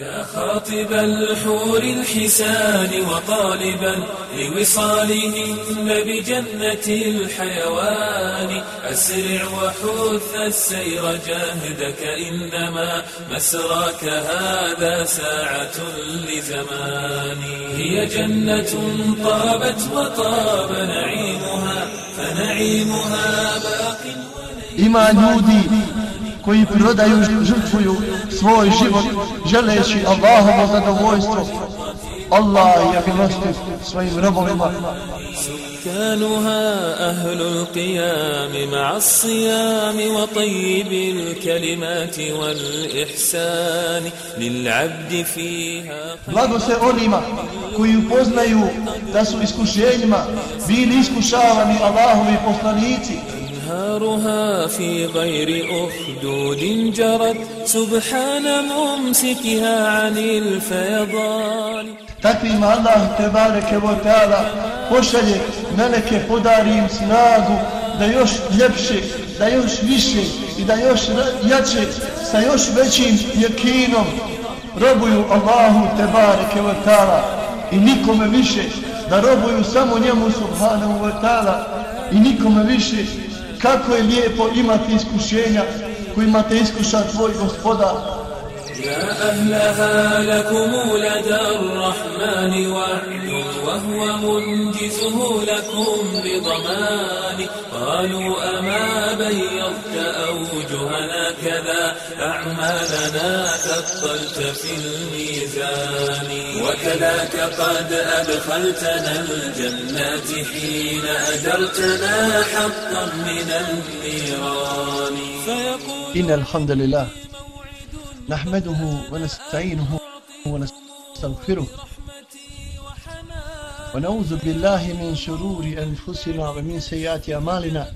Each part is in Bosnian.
يا خاطب الحور الحسان وطالبا لوصالهن بجنة الحيوان أسرع وحث السير جاهدك إنما مسراك هذا ساعة لزمان. هي جنة طابت وطاب نعيمها فنعيمها باق ljudi koji prodaju, žrtvuju svoj život želeći Allahovo zadovoljstvo. Je milostiv svojim robovima. سكانها أهل القيام مع الصيام وطيب الكلمات والإحسان للعبد فيها Blago se onima koji upoznaju da su iskušenjima bili iskušavani Allahovi poslanici أنهارها في غير أخدود جرت سبحان ممسكها عن الفيضان Takvima Allah te bareke vo ta'ala pošalje meleke, podari im snagu da još ljepše, da još više i da još jače, sa još većim jekinom robuju Allahu te bareke vo ta'ala i nikome više, da robuju samo njemu subhanahu wa ta'ala i nikome više kako je lijepo imati iskušenja kojima te iskuša tvoj gospoda. يا أهلها لكم لدى wa وحنا وهو منجزه لكم بضمان. قالوا أما بيضت أوجهنا كذا. أعمالنا ثقلت في الميزان. وكذاك قد أدخلتنا الجنات حين أجرتنا حقا من النيران إن الحمد لله نحمده ونستعينه ونستغفره. ونعوذ بالله من شرور أنفسنا ومن سيئات أعمالنا.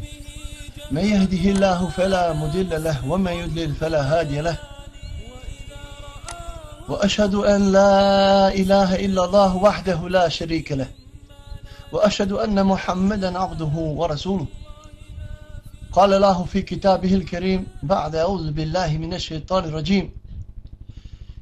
من يهده الله فلا مضل له ومن يضلل فلا هادي له. وأشهد أن لا إله إلا الله وحده لا شريك له. وأشهد أن محمدا عبده ورسوله. قال الله في كتابه الكريم بعد أعوذ بالله من الشيطان الرجيم.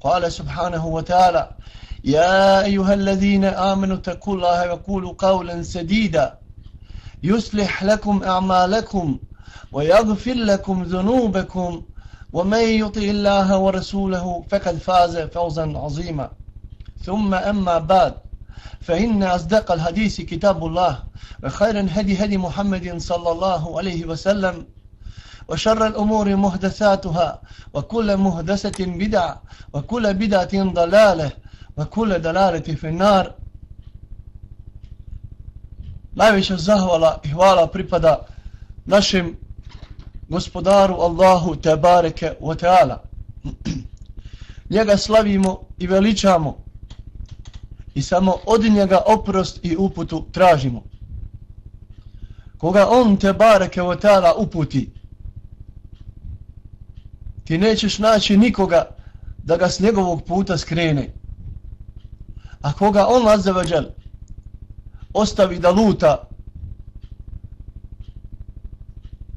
قال سبحانه وتعالى يا أيها الذين آمنوا اتقوا الله وقولوا قولا سديدا يصلح لكم أعمالكم ويغفر لكم ذنوبكم ومن يطع الله ورسوله فقد فاز فوزا عظيما ثم أما بعد فإن أصدق الحديث كتاب الله وخير الهدي هدي محمد صلى الله عليه وسلم وشر الأمور محدثاتها وكل محدثة بدعة وكل بدعة ضلالة وكل دلالة في النار Najviše zahvala i hvala pripada našem gospodaru Allahu Tebareke wa Teala. Njega slavimo i veličamo i samo od njega oprost i uputu tražimo. Koga on Tebareke wa Teala uputi, ti nećeš naći nikoga da ga s njegovog puta skrene. A koga on azzavadžel ostavi da luta,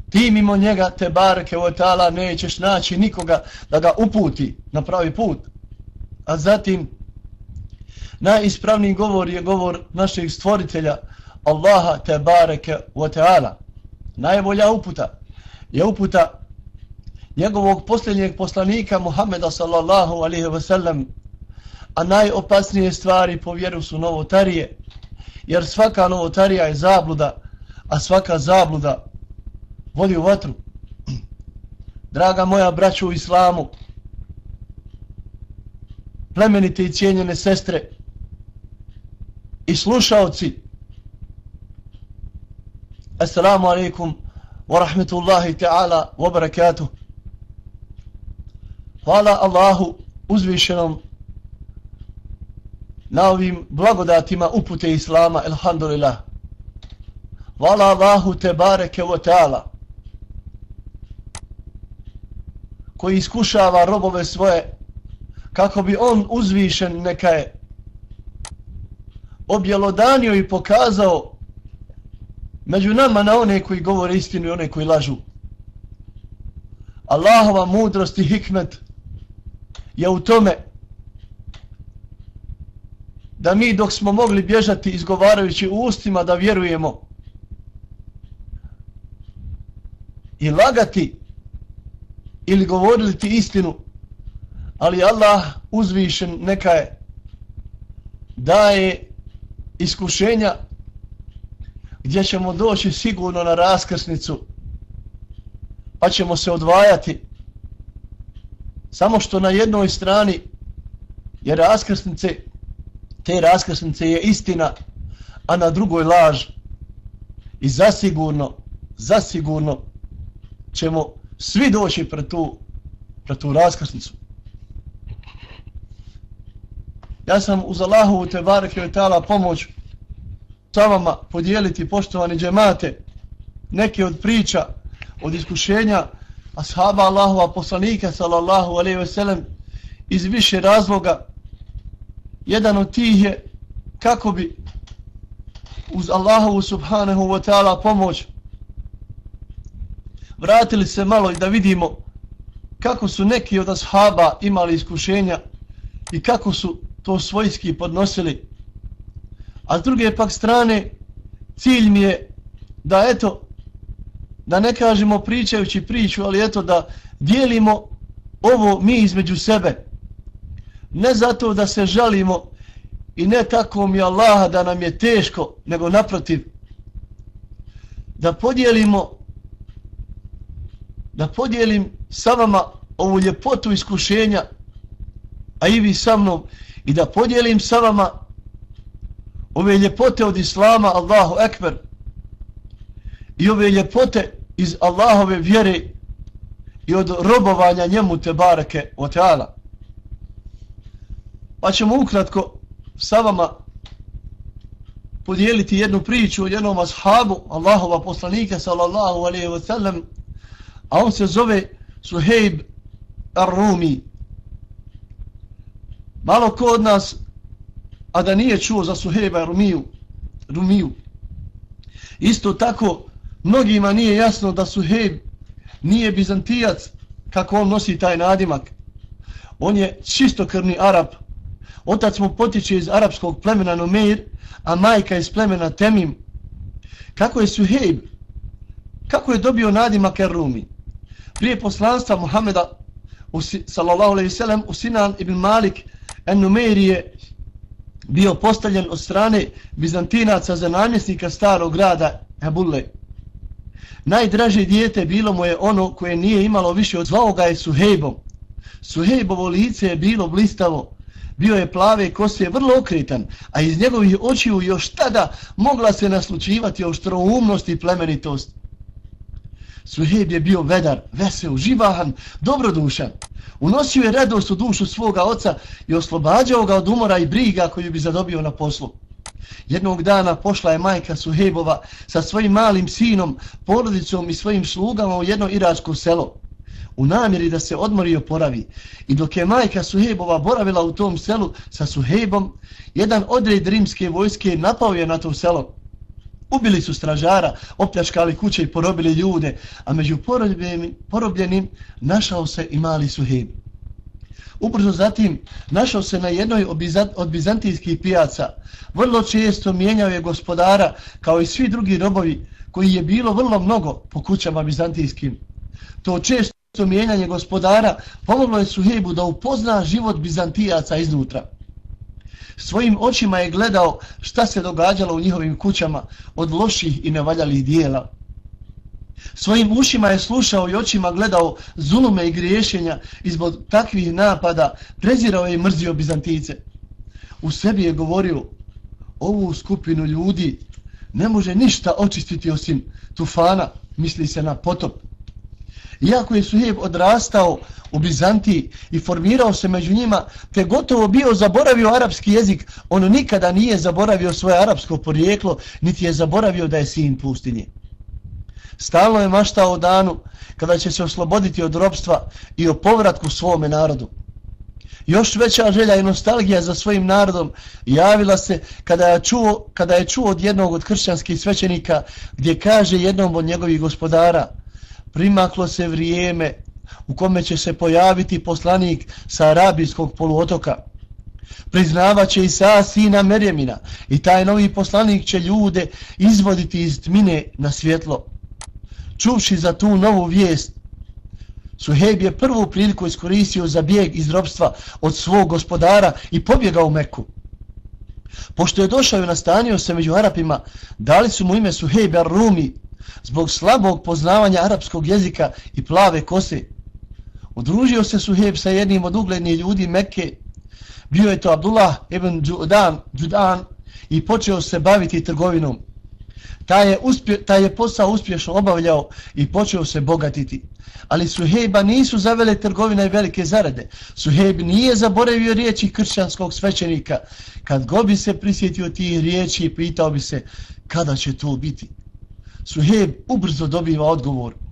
ti mimo njega te barke o tala nećeš naći nikoga da ga uputi na pravi put. A zatim najispravniji govor je govor našeg stvoritelja Allaha te bareke o teala. Najbolja uputa je uputa njegovog posljednjeg poslanika Muhammeda sallallahu alaihi wa sallam a najopasnije stvari po vjeru su novotarije jer svaka novotarija je zabluda a svaka zabluda vodi u vatru. Draga moja braću u islamu plemenite i cijenjene sestre i slušaoci assalamu alaikum wa rahmetullahi ta'ala wa barakatuh. Hvala Allahu uzvišenom na ovim blagodatima upute Islama, elhamdulillah. Hvala Allahu te bareke o teala, koji iskušava robove svoje, kako bi on uzvišen neka je objelodanio i pokazao među nama na one koji govore istinu i one koji lažu. Allahova mudrost i hikmet je u tome da mi dok smo mogli bježati izgovarajući u ustima da vjerujemo i lagati ili govorili ti istinu ali Allah uzvišen neka je daje iskušenja gdje ćemo doći sigurno na raskrsnicu pa ćemo se odvajati samo što na jednoj strani je raskrsnice te raskrsnice je istina a na drugoj laž. I zasigurno zasigurno ćemo svi doći pred tu, pred tu raskrsnicu. Ja sam uz Allahovu te bareke i tala pomoć sa vama podijeliti poštovani džemate neke od priča od iskušenja ashaba Allahova poslanika sallallahu alaihi ve sellem iz više razloga jedan od tih je kako bi uz Allahovu subhanahu wa ta'ala pomoć vratili se malo i da vidimo kako su neki od ashaba imali iskušenja i kako su to svojski podnosili. A s druge pak strane, cilj mi je da eto, da ne kažemo pričajući priču, ali eto da dijelimo ovo mi između sebe. Ne zato da se žalimo i ne tako mi Allaha da nam je teško, nego naprotiv. Da podijelimo da podijelim sa vama ovu ljepotu iskušenja, a i vi sa mnom, i da podijelim sa vama ove ljepote od Islama, Allahu Ekber, i ove ljepote iz Allahove vjere i od robovanja njemu te barake o teala. Pa ćemo ukratko sa vama podijeliti jednu priču o jednom ashabu Allahova poslanika sallallahu alaihi wa sallam a on se zove Suheib Ar-Rumi Malo ko od nas, a da nije čuo za Suhejba Rumiju, Rumiju. Isto tako, mnogima nije jasno da Suheb nije Bizantijac, kako on nosi taj nadimak. On je čistokrvni Arab. Otac mu potiče iz arapskog plemena Numeir, a majka iz plemena Temim. Kako je Suheb? Kako je dobio nadimak Rumi? Prije poslanstva Muhameda, sallallahu alaihi sallam, u Sinan ibn Malik, Enumer je bio postavljen od strane Bizantinaca za namjesnika starog grada Ebulle. Najdraže dijete bilo mu je ono koje nije imalo više od zvao ga je Suhejbom. Suhejbovo lice je bilo blistavo, bio je plave kose vrlo okretan, a iz njegovih očiju još tada mogla se naslučivati oštroumnost i plemenitost. Suhejb je bio vedar, vesel, živahan, dobrodušan. Unosio je radost u dušu svoga oca i oslobađao ga od umora i briga koju bi zadobio na poslu. Jednog dana pošla je majka Suhejbova sa svojim malim sinom, porodicom i svojim slugama u jedno iračko selo. U namjeri da se odmori i oporavi. I dok je majka Suhejbova boravila u tom selu sa Suhejbom, jedan odred rimske vojske napao je na to selo. Ubili su stražara, opljačkali kuće i porobili ljude, a među porobljenim, porobljenim našao se i mali suheb. Ubrzo zatim našao se na jednoj od bizantijskih pijaca. Vrlo često mijenjao je gospodara kao i svi drugi robovi koji je bilo vrlo mnogo po kućama bizantijskim. To često mijenjanje gospodara pomoglo je Suhebu da upozna život bizantijaca iznutra. Svojim očima je gledao šta se događalo u njihovim kućama od loših i nevaljalih dijela. Svojim ušima je slušao i očima gledao zulume i griješenja izbog takvih napada, prezirao je i mrzio Bizantice. U sebi je govorio, ovu skupinu ljudi ne može ništa očistiti osim tufana, misli se na potop. Iako je Suheb odrastao u Bizantiji i formirao se među njima, te gotovo bio zaboravio arapski jezik, on nikada nije zaboravio svoje arapsko porijeklo, niti je zaboravio da je sin pustinje. Stalno je maštao o danu kada će se osloboditi od ropstva i o povratku svome narodu. Još veća želja i nostalgija za svojim narodom javila se kada je čuo, kada je čuo od jednog od kršćanskih svećenika gdje kaže jednom od njegovih gospodara primaklo se vrijeme u kome će se pojaviti poslanik sa arabijskog poluotoka. Priznavaće Isa sina Merjemina i taj novi poslanik će ljude izvoditi iz tmine na svjetlo. Čuvši za tu novu vijest, Suhejb je prvu priliku iskoristio za bijeg iz robstva od svog gospodara i pobjegao u Meku. Pošto je došao i nastanio se među Arapima, dali su mu ime Suhejb Ar-Rumi zbog slabog poznavanja arapskog jezika i plave kose. Udružio se Suhejb sa jednim od uglednih ljudi Mekke. Bio je to Abdullah ibn Judan, Judan i počeo se baviti trgovinom. Taj je, uspje, taj je posao uspješno obavljao i počeo se bogatiti. Ali Suhejba nisu zavele trgovina i velike zarade. Suhejb nije zaboravio riječi kršćanskog svećenika. Kad go bi se prisjetio tih riječi, pitao bi se kada će to biti. Suhejb ubrzo dobiva odgovor.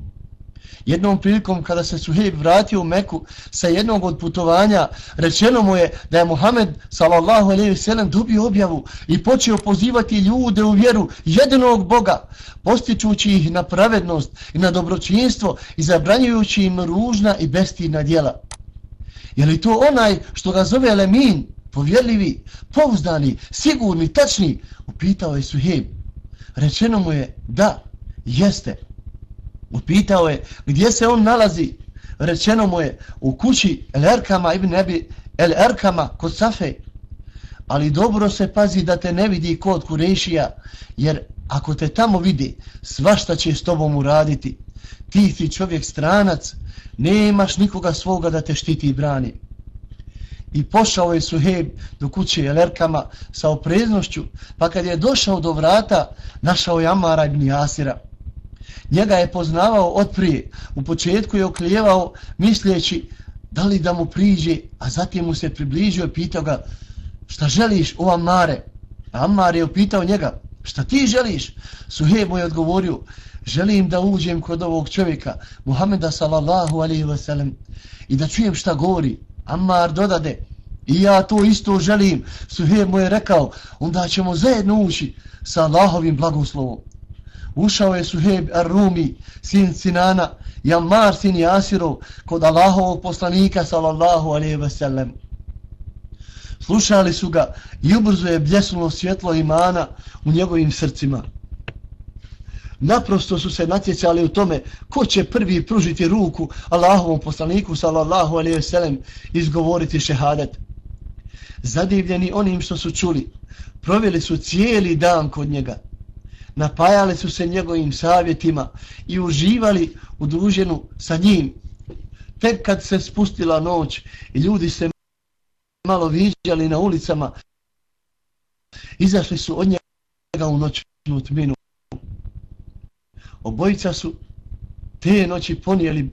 Jednom prilikom kada se Suhejb vratio u Meku sa jednog od putovanja, rečeno mu je da je Muhammed sallallahu alejhi ve sellem dobio objavu i počeo pozivati ljude u vjeru jedinog Boga, postičući ih na pravednost i na dobročinstvo i zabranjujući im ružna i bestidna djela. Je li to onaj što ga zove Lemin, povjerljivi, pouzdani, sigurni, tačni? Upitao je Suhejb. Rečeno mu je da, jeste. Upitao je gdje se on nalazi. Rečeno mu je u kući El Erkama ibn Ebi El Erkama kod Safe. Ali dobro se pazi da te ne vidi kod Kurešija, jer ako te tamo vidi, svašta će s tobom uraditi. Ti si čovjek stranac, nemaš nikoga svoga da te štiti i brani. I pošao je Suheb do kuće Elerkama sa opreznošću, pa kad je došao do vrata, našao je Amara ibn Jasira. Njega je poznavao od prije. U početku je oklijevao misleći da li da mu priđe, a zatim mu se približio i pitao ga šta želiš u Amare? A Amar je upitao njega šta ti želiš? Suheb mu je odgovorio želim da uđem kod ovog čovjeka Muhameda sallallahu alaihi wasallam i da čujem šta govori. Amar dodade i ja to isto želim. Suheb mu je rekao onda ćemo zajedno ući sa Allahovim blagoslovom ušao je Suheb Ar-Rumi, sin Sinana, Jammar sin Jasirov, kod Allahovog poslanika, sallallahu alaihi ve sellem. Slušali su ga i ubrzo je bljesnulo svjetlo imana u njegovim srcima. Naprosto su se natjecali u tome ko će prvi pružiti ruku Allahovom poslaniku, sallallahu alaihi ve sellem, izgovoriti šehadet. Zadivljeni onim što su čuli, provjeli su cijeli dan kod njega napajali su se njegovim savjetima i uživali u druženu sa njim. Tek kad se spustila noć i ljudi se malo viđali na ulicama, izašli su od njega u noćnu tminu. Obojica su te noći ponijeli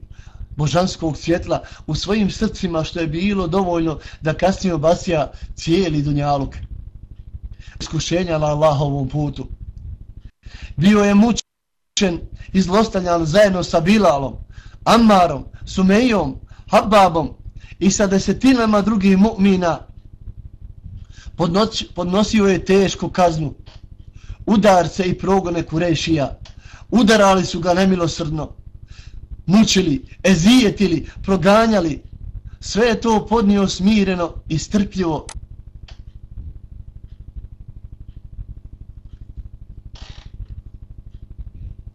božanskog svjetla u svojim srcima što je bilo dovoljno da kasnije obasija cijeli dunjaluk. Iskušenja na Allahovom putu bio je mučen i zlostavljan zajedno sa Bilalom, Ammarom, Sumejom, Hababom i sa desetinama drugih mu'mina. Podnosio je tešku kaznu, udarce i progone kurešija. Udarali su ga nemilosrdno, mučili, ezijetili, proganjali. Sve je to podnio smireno i strpljivo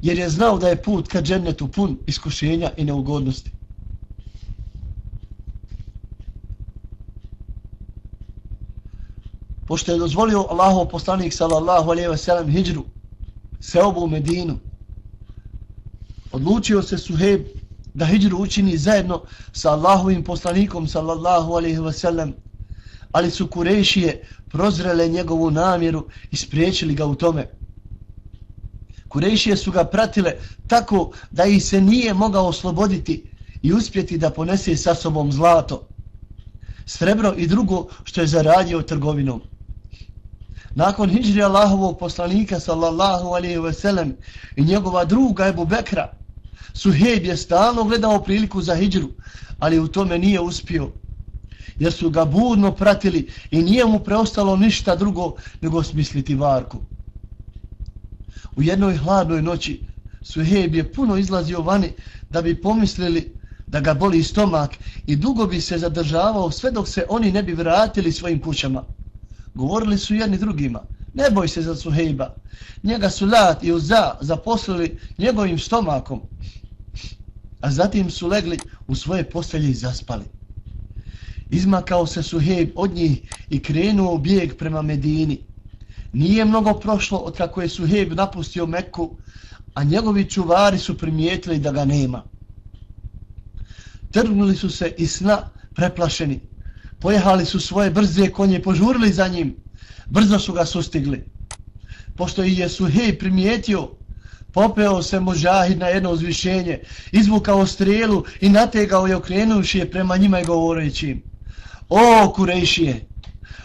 jer je znao da je put ka džennetu pun iskušenja i neugodnosti. Pošto je dozvolio Allahov poslanik sallallahu alejhi ve sellem hijđru seobu u Medinu, odlučio se Suheb da hijđru učini zajedno sa Allahovim poslanikom sallallahu alejhi ve sellem, ali su kurešije prozrele njegovu namjeru i spriječili ga u tome. Kurešije su ga pratile tako da ih se nije mogao osloboditi i uspjeti da ponese sa sobom zlato, srebro i drugo što je zaradio trgovinom. Nakon hijri Allahovog poslanika sallallahu alaihi ve sellem i njegova druga Ebu Bekra, Suhejb je stalno gledao priliku za hijđru, ali u tome nije uspio, jer su ga budno pratili i nije mu preostalo ništa drugo nego smisliti varku. U jednoj hladnoj noći Suhejb je puno izlazio vani da bi pomislili da ga boli stomak i dugo bi se zadržavao sve dok se oni ne bi vratili svojim kućama. Govorili su jedni drugima, ne boj se za Suhejba. Njega su Lat i Uza zaposlili njegovim stomakom, a zatim su legli u svoje postelje i zaspali. Izmakao se Suhejb od njih i krenuo u bijeg prema Medini. Nije mnogo prošlo od kako je Suhejb napustio Meku, a njegovi čuvari su primijetili da ga nema. Trgnuli su se i sna preplašeni. Pojehali su svoje brze konje, požurili za njim. Brzo su ga sustigli. Pošto i je Suhej primijetio, popeo se mužahid na jedno uzvišenje, izvukao strelu i nategao je okrenuši je prema njima i govoreći O Kurejšije,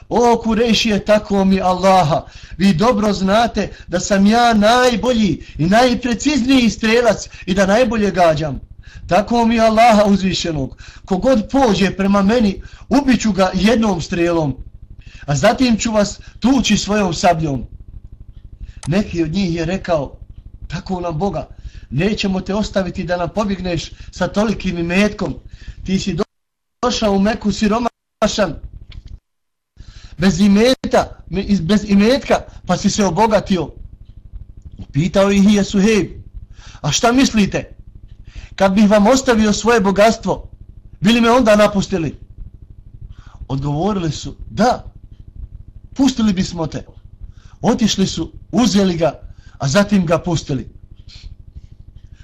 o Kurešije, tako mi Allaha, vi dobro znate da sam ja najbolji i najprecizniji strelac i da najbolje gađam. Tako mi Allaha uzvišenog, kogod pođe prema meni, ubiću ga jednom strelom, a zatim ću vas tući svojom sabljom. Neki od njih je rekao, tako nam Boga, nećemo te ostaviti da nam pobigneš sa tolikim imetkom. Ti si došao u Meku siromašan, bez imeta, bez imetka, pa si se obogatio. Pitao ih je Suhejb, a šta mislite? kad bih vam ostavio svoje bogatstvo, bili me onda napustili? Odgovorili su, da, pustili bismo te. Otišli su, uzeli ga, a zatim ga pustili.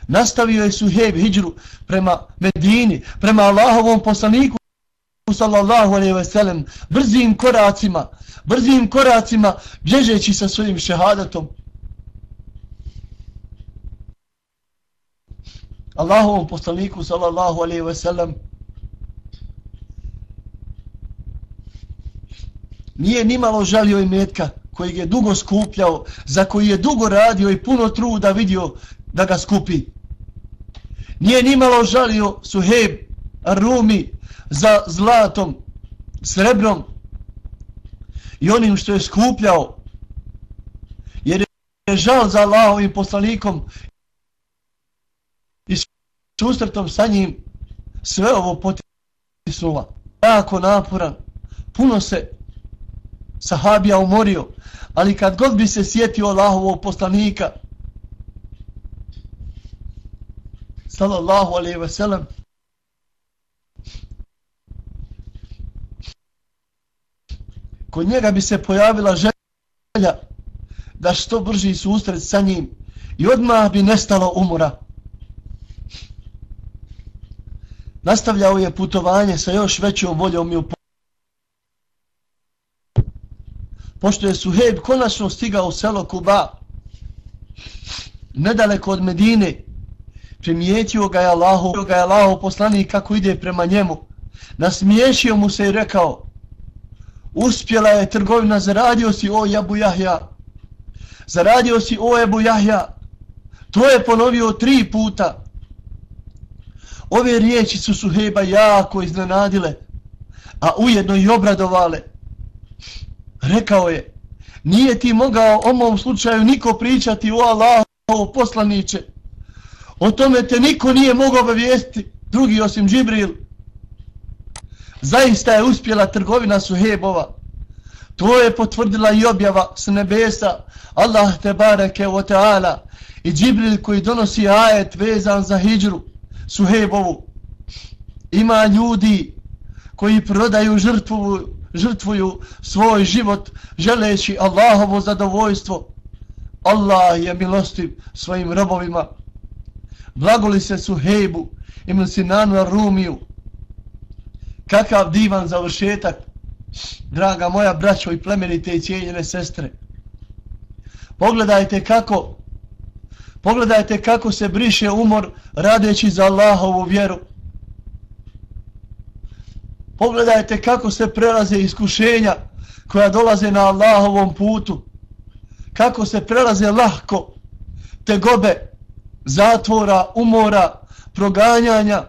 Nastavio je Suhejb hijđru prema Medini, prema Allahovom poslaniku, sallallahu alaihi ve sellem, brzim koracima, brzim koracima, bježeći sa svojim šehadatom, Allahovom poslaniku sallallahu alaihi ve sellem nije nimalo žalio i metka koji je dugo skupljao, za koji je dugo radio i puno truda vidio da ga skupi. Nije nimalo žalio Suheb Rumi za zlatom, srebrom i onim što je skupljao. Jer je žal za Allahovim poslanikom i susretom sa njim sve ovo potisnula. Jako naporan, puno se sahabija umorio, ali kad god bi se sjetio Allahovog poslanika, sallallahu alaihi ve sellem, kod njega bi se pojavila želja da što brži susret sa njim i odmah bi nestalo umora. Nastavljao je putovanje sa još većom voljom i. Pošto je Suhejb konačno stigao u selo Kuba, nedaleko od Medine, primijetio ga je Allahu, ga je Allahu poslanik kako ide prema njemu, nasmiješio mu se i rekao, uspjela je trgovina, zaradio si o Jabu Jahja, zaradio si o Ebu Jahja, to je ponovio tri puta, Ove riječi su Suheba jako iznenadile, a ujedno i obradovale. Rekao je, nije ti mogao o mom slučaju niko pričati u Allahovu poslaniće. O tome te niko nije mogao obavijesti, drugi osim Džibril. Zaista je uspjela trgovina Suhebova. To je potvrdila i objava s nebesa, Allah te bareke o teala i Džibril koji donosi ajet vezan za hijđru. Suhebovu. Ima ljudi koji prodaju žrtvu, žrtvuju svoj život želeći Allahovo zadovoljstvo. Allah je milostiv svojim robovima. Blagoli se Suhebu i Mlsinanu Rumiju. Kakav divan završetak, draga moja braćo i plemenite i cijeljene sestre. Pogledajte kako Pogledajte kako se briše umor radeći za Allahovu vjeru. Pogledajte kako se prelaze iskušenja koja dolaze na Allahovom putu. Kako se prelaze lahko te gobe zatvora, umora, proganjanja,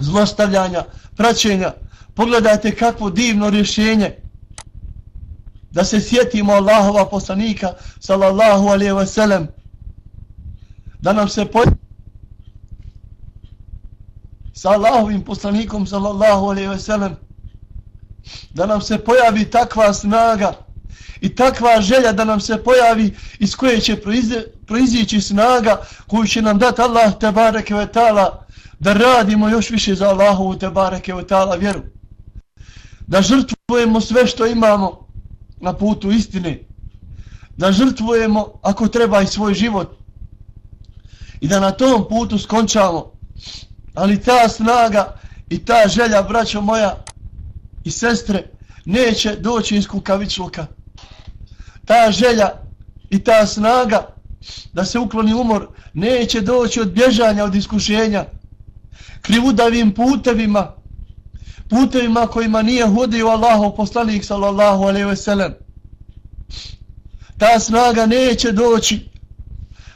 zlostavljanja, praćenja. Pogledajte kakvo divno rješenje. Da se sjetimo Allahova poslanika sallallahu alaihi ve sellem da nam se pojavi sa Allahovim poslanikom sallallahu alaihi ve sellem da nam se pojavi takva snaga i takva želja da nam se pojavi iz koje će proizići snaga koju će nam dati Allah tebareke ve ta'ala da radimo još više za Allahovu te bareke u tala vjeru. Da žrtvujemo sve što imamo na putu istine. Da žrtvujemo ako treba i svoj život. I da na tom putu skončamo. Ali ta snaga i ta želja braćo moja i sestre neće doći iz kukavičluka. Ta želja i ta snaga da se ukloni umor neće doći od bježanja od iskušenja krivudavim putevima putevima kojima nije hodio Allahov poslanik sallallahu alaihi ve sellem. Ta snaga neće doći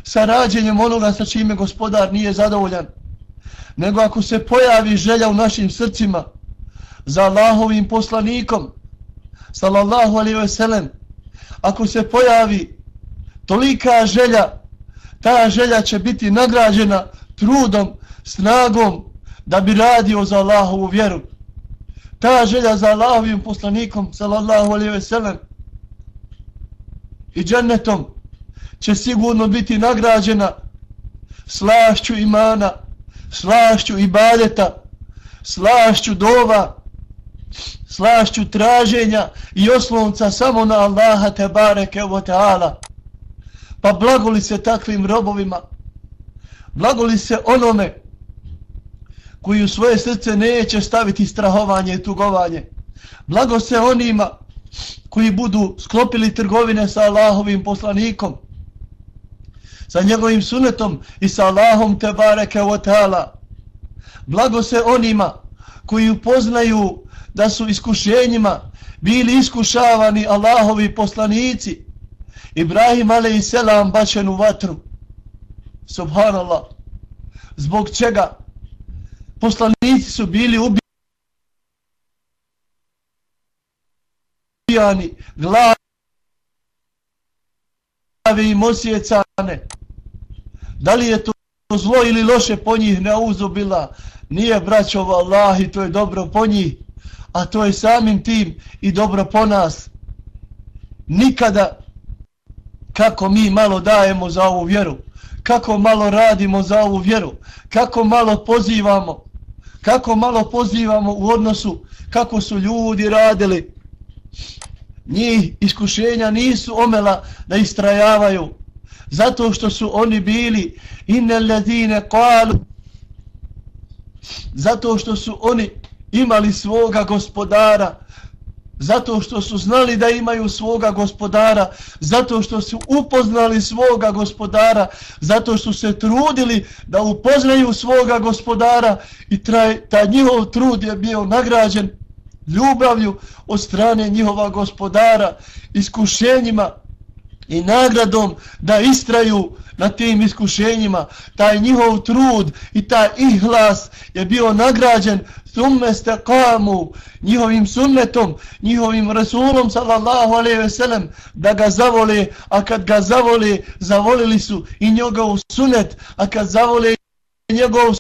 sa rađenjem onoga sa čime gospodar nije zadovoljan nego ako se pojavi želja u našim srcima za Allahovim poslanikom sallallahu alaihi ve sellem. Ako se pojavi tolika želja ta želja će biti nagrađena trudom, snagom da bi radio za Allahovu vjeru ta želja za Allahovim poslanikom sallallahu alaihi ve sellem i džennetom će sigurno biti nagrađena slašću imana, slašću ibadeta, slašću dova, slašću traženja i oslonca samo na Allaha te bareke o teala. Pa blagoli se takvim robovima, blagoli se onome koji u svoje srce neće staviti strahovanje i tugovanje. Blago se onima koji budu sklopili trgovine sa Allahovim poslanikom, sa njegovim sunetom i sa Allahom te bareke o teala. Blago se onima koji upoznaju da su iskušenjima bili iskušavani Allahovi poslanici. Ibrahim a.s. bačen u vatru. Subhanallah. Zbog čega? Poslanici su bili ubijani, glave im osjecane. Da li je to zlo ili loše po njih ne uzubila? Nije braćova Allah i to je dobro po njih, a to je samim tim i dobro po nas. Nikada kako mi malo dajemo za ovu vjeru, kako malo radimo za ovu vjeru, kako malo pozivamo, kako malo pozivamo u odnosu kako su ljudi radili. Njih iskušenja nisu omela da istrajavaju, zato što su oni bili inne ledine zato što su oni imali svoga gospodara zato što su znali da imaju svoga gospodara zato što su upoznali svoga gospodara zato što se trudili da upoznaju svoga gospodara i traj, ta njihov trud je bio nagrađen ljubavlju od strane njihova gospodara iskušenjima i nagradom da istraju na tim iskušenjima. Taj njihov trud i taj ihlas je bio nagrađen thumme stekamu, njihovim sunnetom, njihovim rasulom sallallahu alaihi ve sellem da ga zavole, a kad ga zavole zavolili su i njegov sunnet, a kad zavole njegov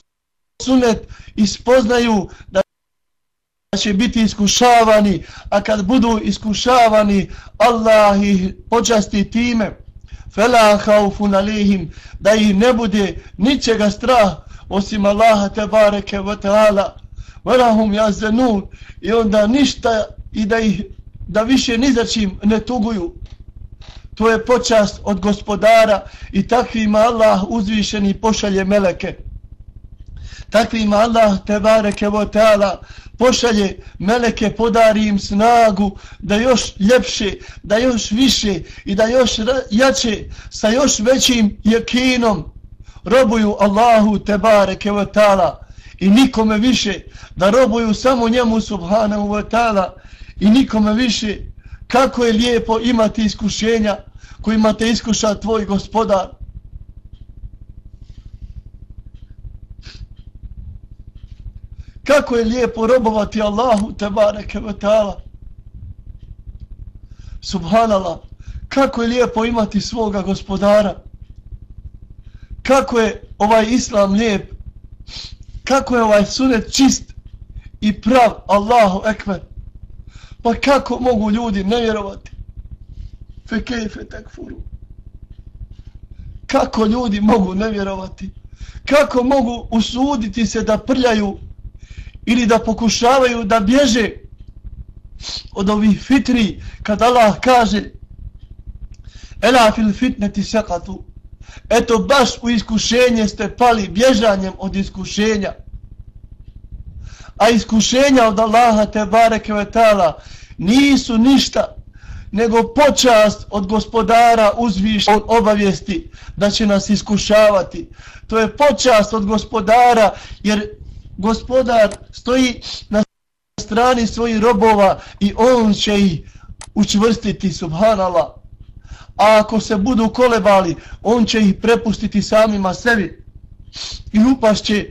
sunnet ispoznaju da će biti iskušavani, a kad budu iskušavani, Allah ih počasti time, fela haufun alihim, da ih ne bude ničega strah, osim Allaha te bareke wa ta'ala, velahum jazenun, i onda ništa, i da ih, da više ni za čim ne tuguju. To je počast od gospodara i takvima Allah uzvišeni pošalje meleke. Takvima Allah te bareke wa pošalje meleke, podari im snagu da još ljepše, da još više i da još jače sa još većim jekinom robuju Allahu Tebare votala i nikome više, da robuju samo njemu Subhanahu wa ta'ala i nikome više, kako je lijepo imati iskušenja kojima te iskuša tvoj gospodar. Kako je lijepo robovati Allahu tebareke wa ta'ala. Subhanallah, kako je lijepo imati svoga gospodara. Kako je ovaj islam lijep. Kako je ovaj sunet čist i prav. Allahu ekber. Pa kako mogu ljudi ne vjerovati? Fe takfuru. Kako ljudi mogu ne vjerovati? Kako mogu usuditi se da prljaju ili da pokušavaju da bježe od ovih fitri kad Allah kaže Ela fil fitneti sekatu Eto baš u iskušenje ste pali bježanjem od iskušenja. A iskušenja od Allaha te bareke vetala nisu ništa nego počast od gospodara uzviš od obavijesti da će nas iskušavati. To je počast od gospodara jer gospodar stoji na strani svojih robova i on će ih učvrstiti subhanallah a ako se budu kolebali, on će ih prepustiti samima sebi i upašće,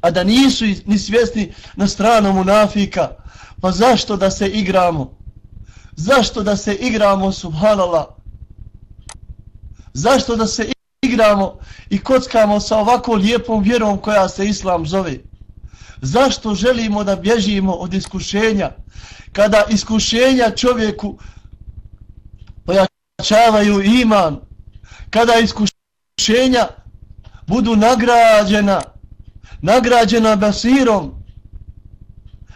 a da nisu ni svjesni na stranu munafika. Pa zašto da se igramo? Zašto da se igramo, subhanallah? Zašto da se igramo i kockamo sa ovako lijepom vjerom koja se islam zove? Zašto želimo da bježimo od iskušenja? Kada iskušenja čovjeku pojačavaju iman, kada iskušenja budu nagrađena, nagrađena basirom,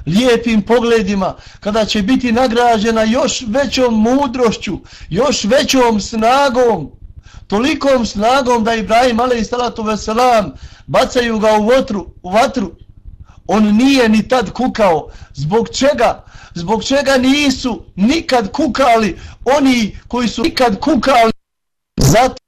lijepim pogledima, kada će biti nagrađena još većom mudrošću, još većom snagom, tolikom snagom da Ibrahim alaih salatu veselam bacaju ga u vatru, u vatru, on nije ni tad kukao. Zbog čega? Zbog čega nisu nikad kukali oni koji su nikad kukali zato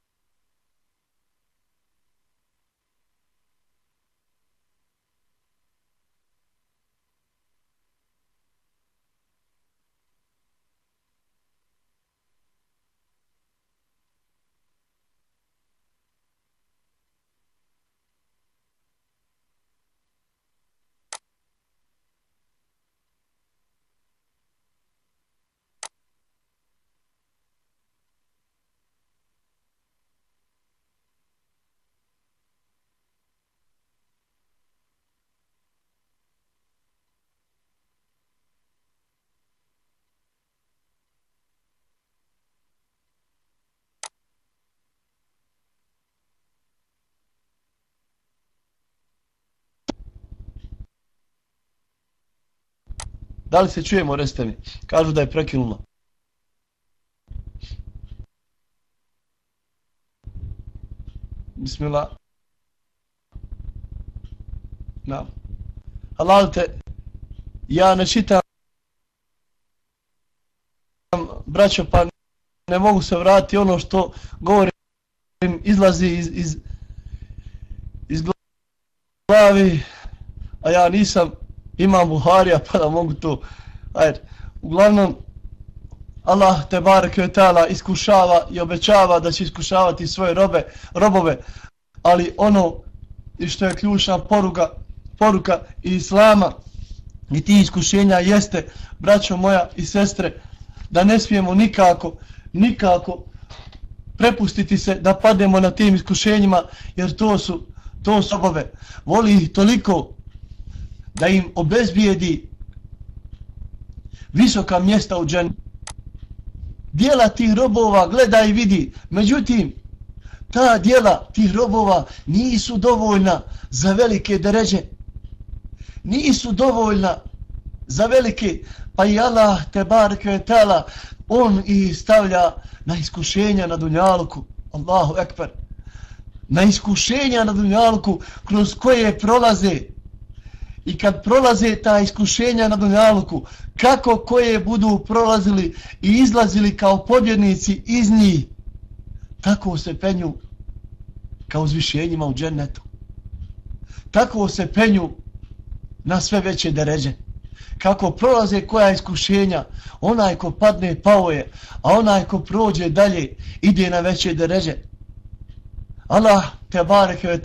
Da li se čujemo, reste mi? Kažu da je prekinula. Bismillah. Na. Halal te, ja ne čitam braćo, pa ne mogu se vratiti ono što govorim, izlazi iz, iz, iz glavi, a ja nisam imam Buharija pa da mogu to ajde. Uglavnom Allah te bareke taala iskušava i obećava da će iskušavati svoje robe robove ali ono što je ključna poruka poruka islama i ti iskušenja jeste braćo moja i sestre da ne smijemo nikako nikako prepustiti se da pademo na tim iskušenjima jer to su to su robove. Voli ih toliko da im obezbijedi visoka mjesta u džen. Dijela tih robova gleda i vidi. Međutim, ta dijela tih robova nisu dovoljna za velike deređe. Nisu dovoljna za velike. Pa i Allah te barke tala, on i stavlja na iskušenja na dunjalku. Allahu ekber. Na iskušenja na dunjalku kroz koje prolaze i kad prolaze ta iskušenja na Dunjaluku, kako koje budu prolazili i izlazili kao pobjednici iz njih, tako se penju kao uzvišenjima u džennetu. Tako se penju na sve veće deređe. Kako prolaze koja iskušenja, onaj ko padne pao je, a onaj ko prođe dalje ide na veće deređe. Allah te bareke ve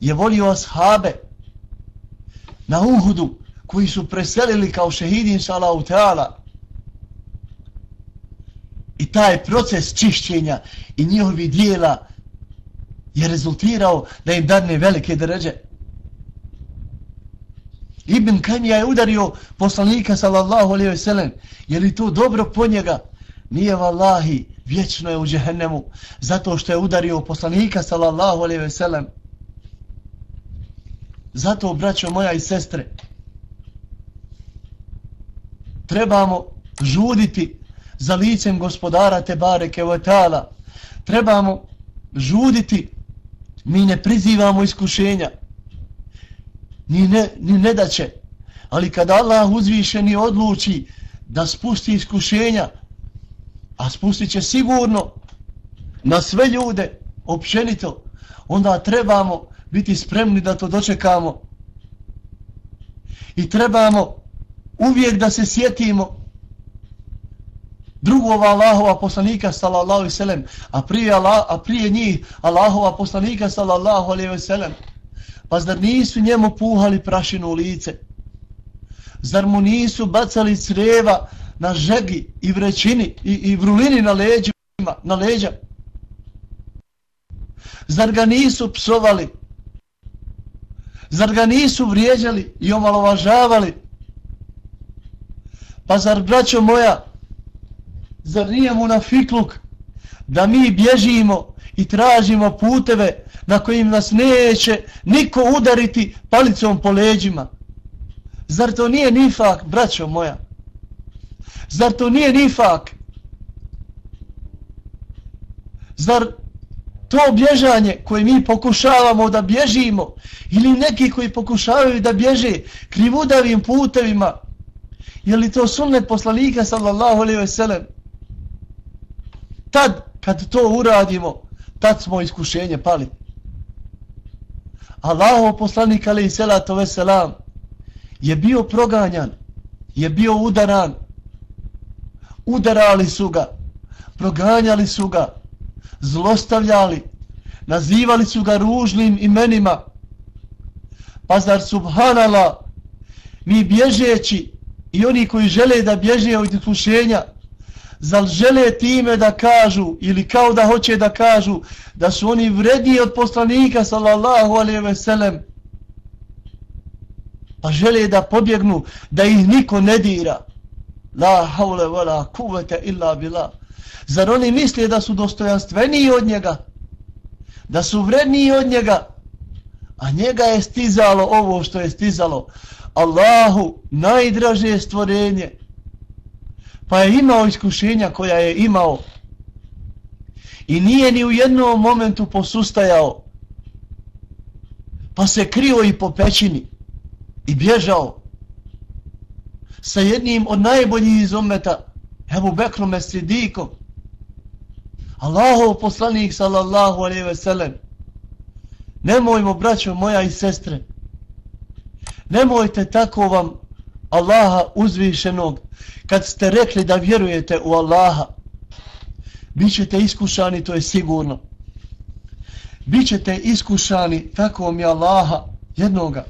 je volio ashabe na Uhudu koji su preselili kao šehidin salahu teala i taj proces čišćenja i njihovi dijela je rezultirao da im dadne velike dređe. Ibn Kajmija je udario poslanika sallallahu alaihi veselem. Je li to dobro po njega? Nije vallahi, vječno je u džehennemu. Zato što je udario poslanika sallallahu alaihi veselem. Zato, braćo moja i sestre, trebamo žuditi za licem gospodara Tebare Kevetala. Trebamo žuditi, mi ne prizivamo iskušenja, ni ne, ni ne da će. Ali kada Allah uzvišeni odluči da spusti iskušenja, a spustit će sigurno na sve ljude, općenito, onda trebamo biti spremni da to dočekamo. I trebamo uvijek da se sjetimo drugova Allahova poslanika sallallahu alejhi ve sellem a prije Allah, a prije njih Allahova poslanika sallallahu alejhi ve sellem pa zar nisu njemu puhali prašinu u lice? Zar mu nisu bacali creva na žegi i vrećini i, i vrulini na leđima na leđa? Zar ga nisu psovali? Zar ga nisu vrijeđali i omalovažavali pa zar braćo moja zar nije mu na fikluk da mi bježimo i tražimo puteve na kojim nas neće niko udariti palicom po leđima. Zar to nije nifak, braćo moja? Zar to nije nifak? Zar to bježanje koje mi pokušavamo da bježimo ili neki koji pokušavaju da bježe krivudavim putevima, je li to sunnet poslanika sallallahu alaihi ve sellem? Tad, kad to uradimo, tad smo iskušenje pali. Allaho poslanik alejhi salatu veselam je bio proganjan, je bio udaran, udarali su ga, proganjali su ga, zlostavljali, nazivali su ga ružnim imenima. Pa zar subhanala, mi bježeći i oni koji žele da bježe od iskušenja, Zal žele time da kažu ili kao da hoće da kažu da su oni vredniji od poslanika sallallahu alaihi ve sellem? Pa žele da pobjegnu da ih niko ne dira. La haule wala kuvvete illa billah zar oni misle da su dostojanstveniji od njega? Da su vredniji od njega? A njega je stizalo ovo što je stizalo. Allahu najdraže stvorenje. Pa je imao iskušenja koja je imao. I nije ni u jednom momentu posustajao. Pa se krio i po pećini. I bježao. Sa jednim od najboljih iz ometa Ebu Bekrom Esidikom Allahov poslanik sallallahu alaihi ve sellem nemojmo braćo moja i sestre nemojte tako vam Allaha uzvišenog kad ste rekli da vjerujete u Allaha, bit ćete iskušani, to je sigurno. Bićete iskušani, tako mi Allaha, jednoga.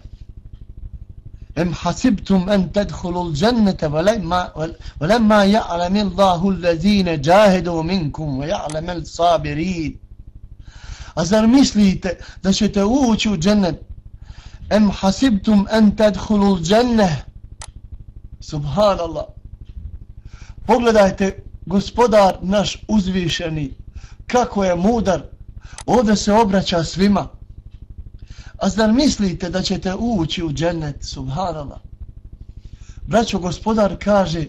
Em hasibtum en تدخلوا džennete, ولما, ولما يعلم الله الذين minkum, منكم ويعلم الصابرين sabirin. A zar mislite da ćete ući u džennet? Em hasibtum en tedhulul džennete, Subhanallah. Pogledajte, gospodar naš uzvišeni, kako je mudar, ovdje se obraća svima. A zar mislite da ćete ući u džennet, subhanallah? Braćo, gospodar kaže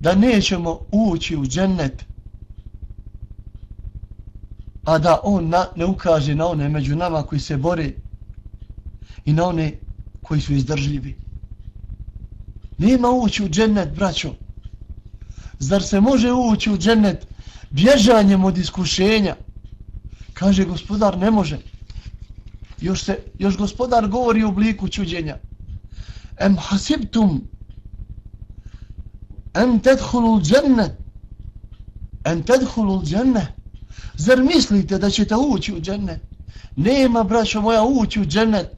da nećemo ući u džennet, a da on na, ne ukaže na one među nama koji se bore i na one koji su izdržljivi. Nema ući u džennet, braćo. Zar se može ući u džennet bježanjem od iskušenja? Kaže gospodar ne može. Još, se, još gospodar govori u obliku čuđenja. Em hasibtum en tedhulu dženne en tedhulu dženne. Zar mislite da ćete ući u džennet nema braćo moja ući u džennet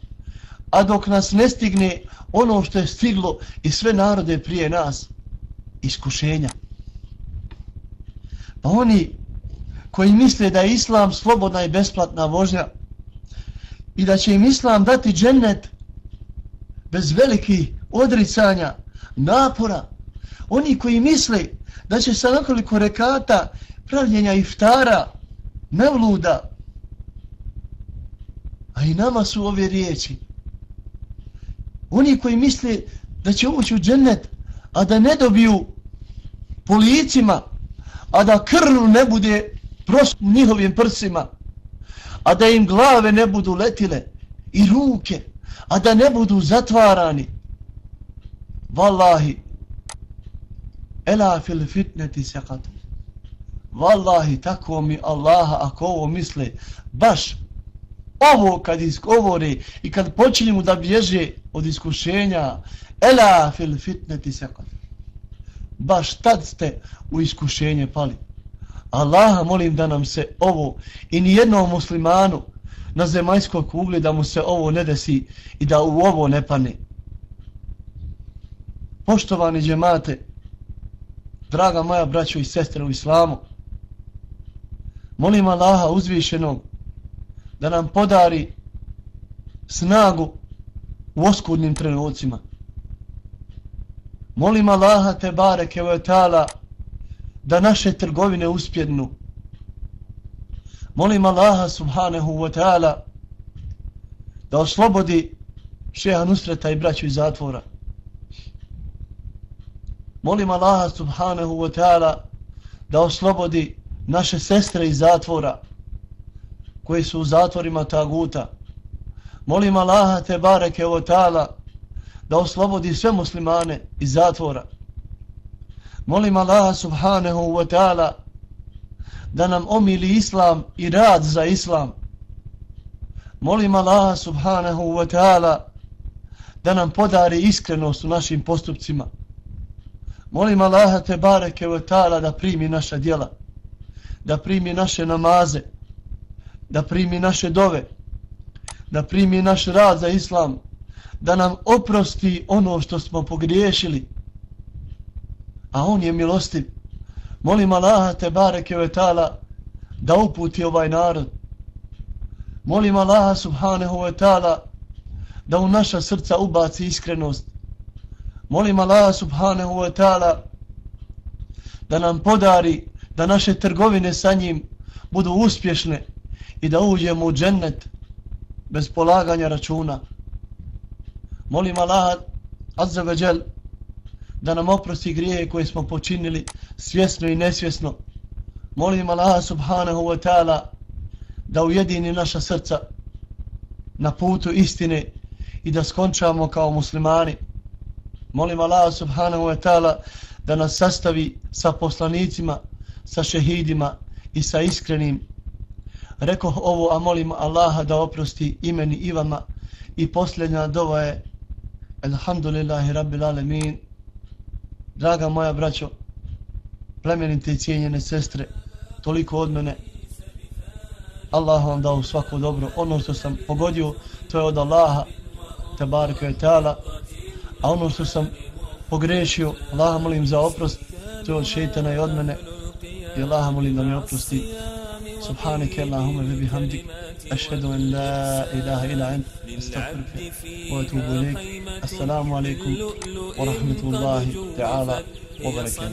a dok nas ne stigne ono što je stiglo i sve narode prije nas iskušenja. Pa oni koji misle da je islam slobodna i besplatna vožnja i da će im islam dati džennet bez velikih odricanja napora. Oni koji misle da će sa nekoliko rekata pravljenja iftara mevluda a i nama su ove riječi. Oni koji misle da će ući u džennet a da ne dobiju policima, a da krv ne bude prosto njihovim prsima a da im glave ne budu letile i ruke a da ne budu zatvarani. Vallahi ela fil fitneti sekatu vallahi tako mi Allaha ako ovo misle baš ovo kad isgovore i kad počinju da bježe od iskušenja ela fil fitneti sekatu baš tad ste u iskušenje pali. Allaha molim da nam se ovo i ni jednom muslimanu na zemaljskoj kugli da mu se ovo ne desi i da u ovo ne pane. Poštovani džemate, draga moja braćo i sestre u islamu, molim Allaha uzvišenog da nam podari snagu u oskudnim trenucima. Molim Allaha te bareke ve ta'ala da naše trgovine uspjednu. Molim Allaha subhanahu wa ta'ala da oslobodi šeha Nusreta i braću iz zatvora. Molim Allaha subhanahu wa ta'ala da oslobodi naše sestre iz zatvora koji su u zatvorima taguta. Molim Allaha te bareke wa ta'ala da oslobodi sve muslimane iz zatvora. Molim Allah subhanahu wa ta'ala da nam omili islam i rad za islam. Molim Allah subhanahu wa ta'ala da nam podari iskrenost u našim postupcima. Molim Allah te bareke wa ta'ala da primi naša djela, da primi naše namaze, da primi naše dove, da primi naš rad za islam, da nam oprosti ono što smo pogriješili, a on je milostiv. Molim Allaha te bareke ve taala da uputi ovaj narod. Molim Allaha subhanahu wa ta'ala da u naša srca ubaci iskrenost. Molim Allaha subhanahu wa ta'ala da nam podari da naše trgovine sa njim budu uspješne i da uđemo u džennet bez polaganja računa. Molim Allaha azza wa jalla da nam oprosti grije koje smo počinili svjesno i nesvjesno. Molim Allah subhanahu wa ta'ala da ujedini naša srca na putu istine i da skončamo kao muslimani. Molim Allah subhanahu wa ta'ala da nas sastavi sa poslanicima, sa šehidima i sa iskrenim. Rekoh ovo, a molim Allaha da oprosti imeni i vama. I posljednja dova je Alhamdulillahi Rabbil Alemin. Draga moja braćo, plemenite i cijenjene sestre, toliko od mene. Allah vam dao svako dobro. Ono što sam pogodio, to je od Allaha, te barke je tala. A ono što sam pogrešio, Allah molim za oprost, to je od šeitana i od mene. Mi oprosti. Subhanike Allahumma bi bihamdik. أشهد أن لا إله إلا أنت أستغفرك وأتوب إليك السلام عليكم ورحمة الله تعالى وبركاته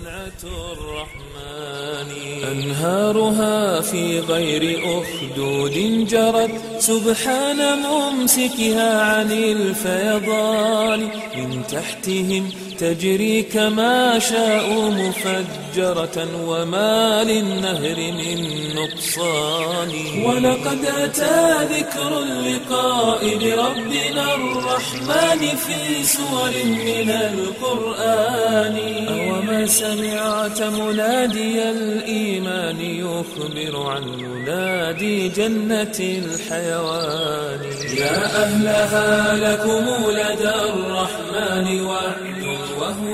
أنهارها في غير أخدود جرت سبحان ممسكها عن الفيضان من تحتهم تجري كما شاءوا مفجرة وما للنهر من نقصان. ولقد أتى ذكر اللقاء بربنا الرحمن في سور من القرآن. أوما سمعت منادي الإيمان يخبر عن منادي جنة الحيوان. يا أهلها لكم لدى الرحمن وعد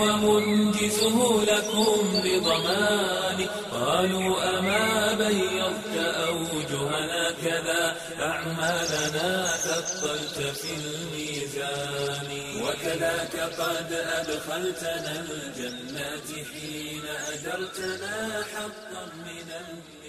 وهو منجزه لكم بضمان قالوا أما بيضت أوجهنا كذا. أعمالنا ثقلت في الميزان. وكذاك قد أدخلتنا الجنة حين أجرتنا حقا من فيقول